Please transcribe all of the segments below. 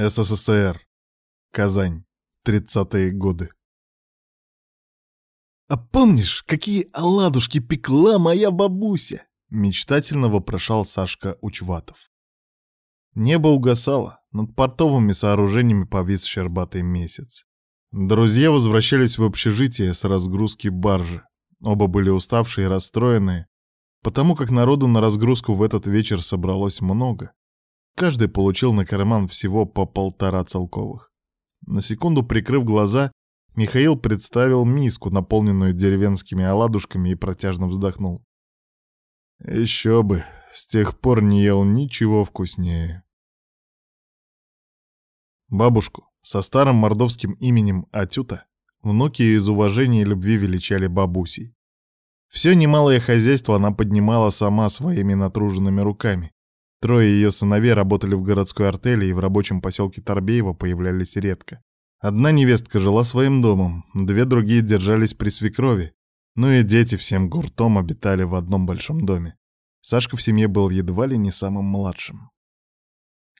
СССР. Казань. Тридцатые годы. «А помнишь, какие оладушки пекла моя бабуся?» — мечтательно вопрошал Сашка Учватов. Небо угасало, над портовыми сооружениями повис щербатый месяц. Друзья возвращались в общежитие с разгрузки баржи. Оба были уставшие и расстроенные, потому как народу на разгрузку в этот вечер собралось много. Каждый получил на карман всего по полтора целковых. На секунду прикрыв глаза, Михаил представил миску, наполненную деревенскими оладушками, и протяжно вздохнул. Еще бы, с тех пор не ел ничего вкуснее. Бабушку со старым мордовским именем Атюта внуки из уважения и любви величали бабусей. Все немалое хозяйство она поднимала сама своими натруженными руками. Трое ее сыновей работали в городской артели и в рабочем поселке Торбеево появлялись редко. Одна невестка жила своим домом, две другие держались при свекрови, ну и дети всем гуртом обитали в одном большом доме. Сашка в семье был едва ли не самым младшим.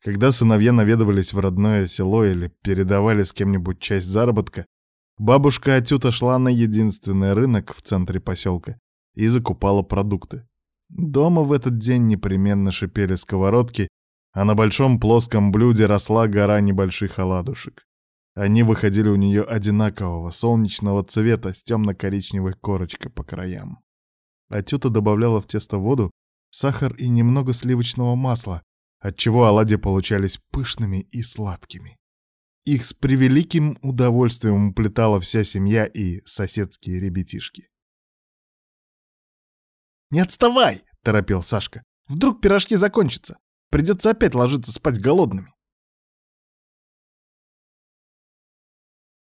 Когда сыновья наведывались в родное село или передавали с кем-нибудь часть заработка, бабушка Атюта шла на единственный рынок в центре поселка и закупала продукты. Дома в этот день непременно шипели сковородки, а на большом плоском блюде росла гора небольших оладушек. Они выходили у нее одинакового, солнечного цвета с темно-коричневой корочкой по краям. Атюта добавляла в тесто воду, сахар и немного сливочного масла, отчего оладьи получались пышными и сладкими. Их с превеликим удовольствием уплетала вся семья и соседские ребятишки. «Не отставай!» — торопил Сашка. «Вдруг пирожки закончатся. Придется опять ложиться спать голодными».